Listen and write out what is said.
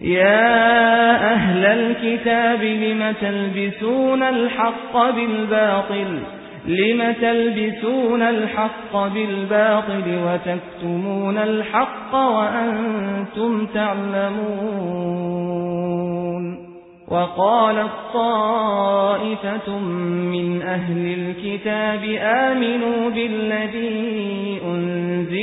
يا أهل الكتاب لم تلبسون الحق بالباطل؟ لم تلبسون الحق بالباطل وتكتمون الحق وأنتم تعلمون؟ وقال طائفة من أهل الكتاب آمنوا بالذي